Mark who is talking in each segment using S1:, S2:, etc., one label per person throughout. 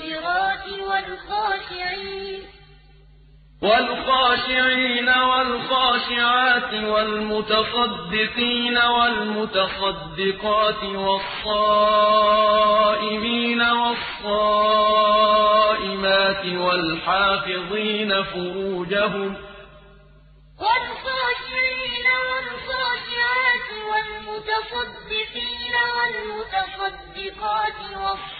S1: والصابرات والخاشعين.
S2: والخاشعين والخاشعات والمتصدقين والمتصدقات والصائمين والصائمات والحافظين فروجهم
S1: والخاشعين والخاشعات والمتصدقين والمتصدقات والصائمين.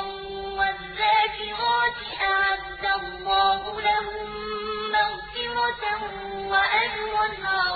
S1: وأجرا عظيما